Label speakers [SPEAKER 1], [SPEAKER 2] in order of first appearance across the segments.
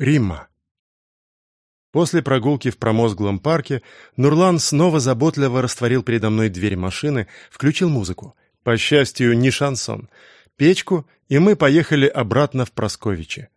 [SPEAKER 1] Римма. После прогулки в промозглом парке Нурлан снова заботливо растворил передо мной дверь машины, включил музыку. По счастью, не шансон. Печку, и мы поехали обратно в Просковичи.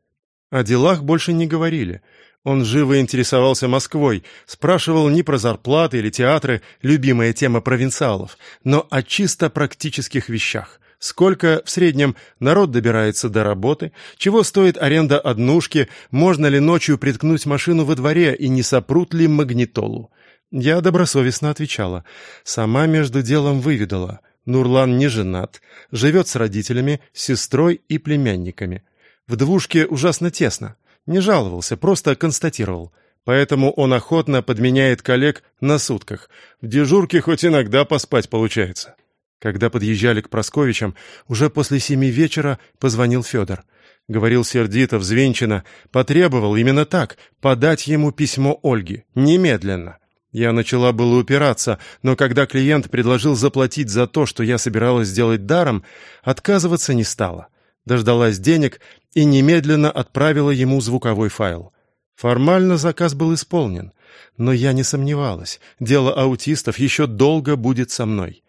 [SPEAKER 1] О делах больше не говорили. Он живо интересовался Москвой, спрашивал не про зарплаты или театры, любимая тема провинциалов, но о чисто практических вещах сколько в среднем народ добирается до работы, чего стоит аренда однушки, можно ли ночью приткнуть машину во дворе и не сопрут ли магнитолу. Я добросовестно отвечала. Сама между делом выведала. Нурлан не женат, живет с родителями, сестрой и племянниками. В двушке ужасно тесно. Не жаловался, просто констатировал. Поэтому он охотно подменяет коллег на сутках. В дежурке хоть иногда поспать получается. Когда подъезжали к Просковичам, уже после семи вечера позвонил Федор. Говорил сердито, взвинченно, потребовал именно так, подать ему письмо Ольги, немедленно. Я начала было упираться, но когда клиент предложил заплатить за то, что я собиралась сделать даром, отказываться не стала. Дождалась денег и немедленно отправила ему звуковой файл. Формально заказ был исполнен, но я не сомневалась, дело аутистов еще долго будет со мной.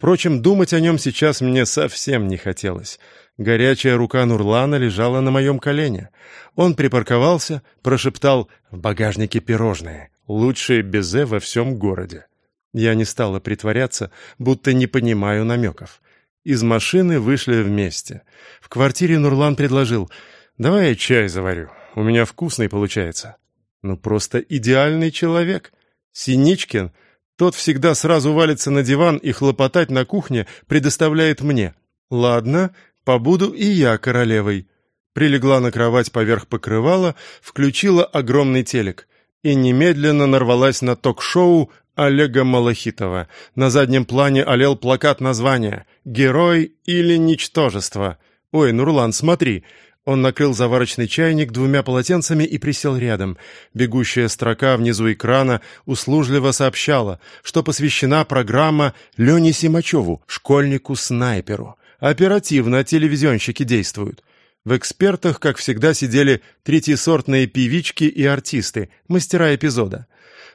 [SPEAKER 1] Впрочем, думать о нем сейчас мне совсем не хотелось. Горячая рука Нурлана лежала на моем колене. Он припарковался, прошептал «В багажнике пирожные, лучшие безе во всем городе». Я не стала притворяться, будто не понимаю намеков. Из машины вышли вместе. В квартире Нурлан предложил «Давай я чай заварю, у меня вкусный получается». Ну, просто идеальный человек. Синичкин — тот всегда сразу валится на диван и хлопотать на кухне предоставляет мне. Ладно, побуду и я королевой. Прилегла на кровать поверх покрывала, включила огромный телек и немедленно нарвалась на ток-шоу Олега Малахитова. На заднем плане олел плакат названия «Герой или ничтожество». «Ой, Нурлан, смотри, он накрыл заварочный чайник двумя полотенцами и присел рядом. Бегущая строка внизу экрана услужливо сообщала, что посвящена программа Лене Симачеву, школьнику-снайперу. Оперативно телевизионщики действуют. В экспертах, как всегда, сидели третьесортные певички и артисты, мастера эпизода.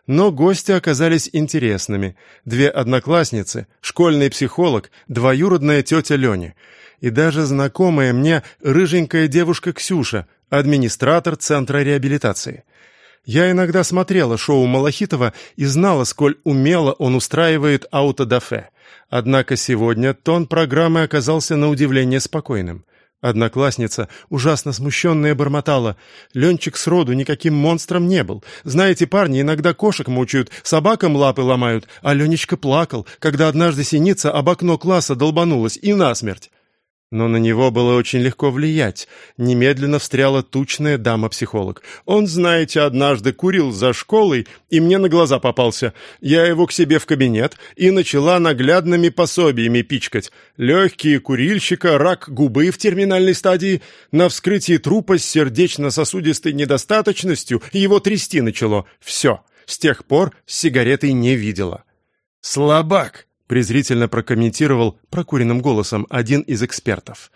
[SPEAKER 1] Но гости оказались интересными. Две одноклассницы, школьный психолог, двоюродная тетя Лени — и даже знакомая мне рыженькая девушка Ксюша, администратор Центра реабилитации. Я иногда смотрела шоу Малахитова и знала, сколь умело он устраивает аутодафе. Однако сегодня тон программы оказался на удивление спокойным. Одноклассница, ужасно смущенная, бормотала. «Ленчик сроду никаким монстром не был. Знаете, парни иногда кошек мучают, собакам лапы ломают, а Ленечка плакал, когда однажды синица об окно класса долбанулась и насмерть. Но на него было очень легко влиять. Немедленно встряла тучная дама-психолог. «Он, знаете, однажды курил за школой, и мне на глаза попался. Я его к себе в кабинет и начала наглядными пособиями пичкать. Легкие курильщика, рак губы в терминальной стадии. На вскрытии трупа с сердечно-сосудистой недостаточностью его трясти начало. Все. С тех пор сигаретой не видела». «Слабак!» Презрительно прокомментировал прокуренным голосом один из экспертов.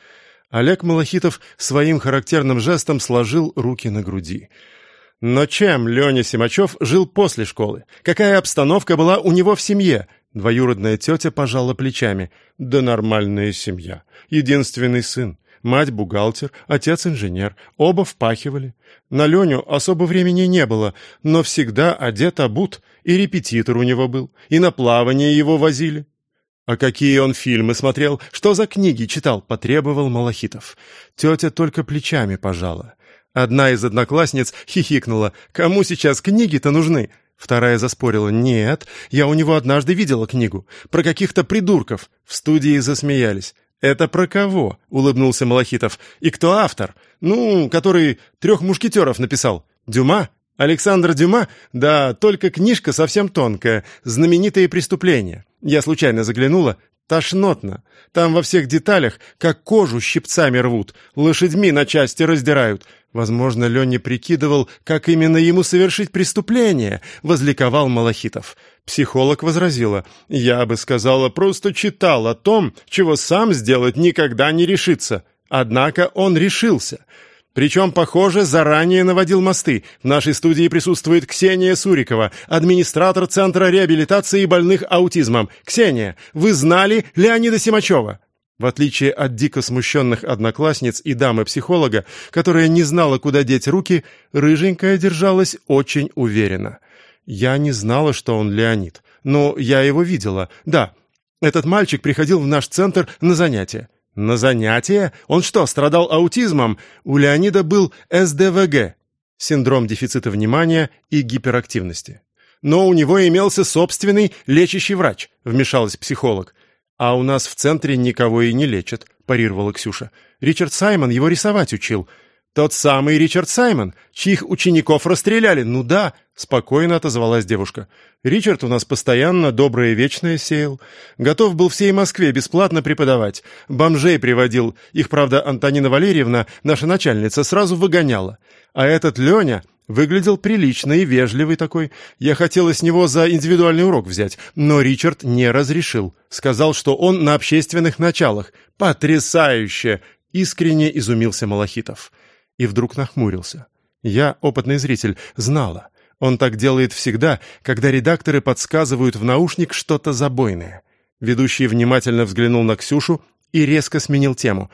[SPEAKER 1] Олег Малахитов своим характерным жестом сложил руки на груди. Но чем Леня Симачев жил после школы? Какая обстановка была у него в семье? Двоюродная тетя пожала плечами. Да нормальная семья. Единственный сын. Мать бухгалтер, отец инженер. Оба впахивали. На Леню особо времени не было, но всегда одет обут, и репетитор у него был, и на плавание его возили. «А какие он фильмы смотрел? Что за книги читал?» — потребовал Малахитов. Тетя только плечами пожала. Одна из одноклассниц хихикнула. «Кому сейчас книги-то нужны?» Вторая заспорила. «Нет, я у него однажды видела книгу. Про каких-то придурков». В студии засмеялись. «Это про кого?» — улыбнулся Малахитов. «И кто автор? Ну, который трех мушкетеров написал. Дюма? Александр Дюма? Да, только книжка совсем тонкая. Знаменитые преступления. Я случайно заглянула. Тошнотно. Там во всех деталях, как кожу щипцами рвут, лошадьми на части раздирают. Возможно, Леня прикидывал, как именно ему совершить преступление, возликовал Малахитов. Психолог возразила. Я бы сказала, просто читал о том, чего сам сделать никогда не решится. Однако он решился. Причем, похоже, заранее наводил мосты. В нашей студии присутствует Ксения Сурикова, администратор Центра реабилитации больных аутизмом. Ксения, вы знали Леонида Симачева?» В отличие от дико смущенных одноклассниц и дамы-психолога, которая не знала, куда деть руки, рыженькая держалась очень уверенно. «Я не знала, что он Леонид. Но я его видела. Да, этот мальчик приходил в наш центр на занятия. На занятия? Он что, страдал аутизмом? У Леонида был СДВГ, синдром дефицита внимания и гиперактивности. Но у него имелся собственный лечащий врач, вмешалась психолог. А у нас в центре никого и не лечат, парировала Ксюша. Ричард Саймон его рисовать учил. Тот самый Ричард Саймон, чьих учеников расстреляли. Ну да, спокойно отозвалась девушка. Ричард у нас постоянно доброе вечное сеял. Готов был всей Москве бесплатно преподавать. Бомжей приводил. Их, правда, Антонина Валерьевна, наша начальница, сразу выгоняла. А этот Леня выглядел прилично и вежливый такой. Я хотела с него за индивидуальный урок взять, но Ричард не разрешил. Сказал, что он на общественных началах. Потрясающе! Искренне изумился Малахитов и вдруг нахмурился. Я, опытный зритель, знала. Он так делает всегда, когда редакторы подсказывают в наушник что-то забойное. Ведущий внимательно взглянул на Ксюшу и резко сменил тему.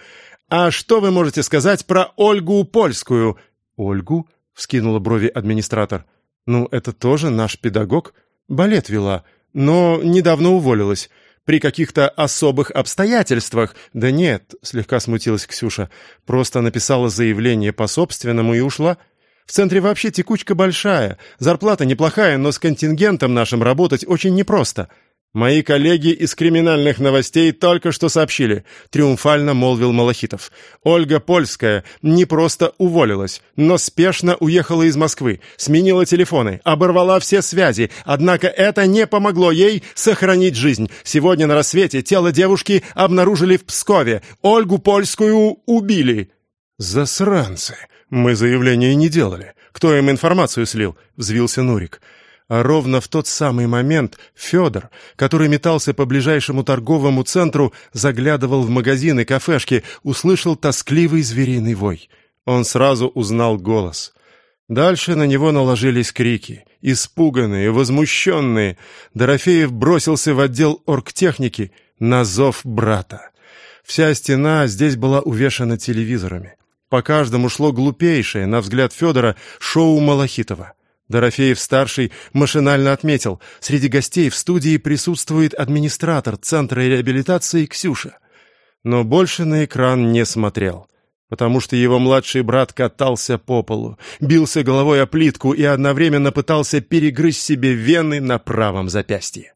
[SPEAKER 1] «А что вы можете сказать про Ольгу Польскую?» «Ольгу?» — вскинула брови администратор. «Ну, это тоже наш педагог. Балет вела, но недавно уволилась. При каких-то особых обстоятельствах. Да нет, слегка смутилась Ксюша. Просто написала заявление по собственному и ушла. В центре вообще текучка большая. Зарплата неплохая, но с контингентом нашим работать очень непросто. «Мои коллеги из криминальных новостей только что сообщили», — триумфально молвил Малахитов. «Ольга Польская не просто уволилась, но спешно уехала из Москвы, сменила телефоны, оборвала все связи, однако это не помогло ей сохранить жизнь. Сегодня на рассвете тело девушки обнаружили в Пскове. Ольгу Польскую убили». «Засранцы! Мы заявления не делали. Кто им информацию слил?» — взвился Нурик. А ровно в тот самый момент Федор, который метался по ближайшему торговому центру, заглядывал в магазины, кафешки, услышал тоскливый звериный вой. Он сразу узнал голос. Дальше на него наложились крики. Испуганные, возмущенные. Дорофеев бросился в отдел оргтехники на зов брата. Вся стена здесь была увешана телевизорами. По каждому шло глупейшее, на взгляд Федора, шоу Малахитова. Дорофеев-старший машинально отметил, среди гостей в студии присутствует администратор Центра реабилитации Ксюша. Но больше на экран не смотрел, потому что его младший брат катался по полу, бился головой о плитку и одновременно пытался перегрызть себе вены на правом запястье.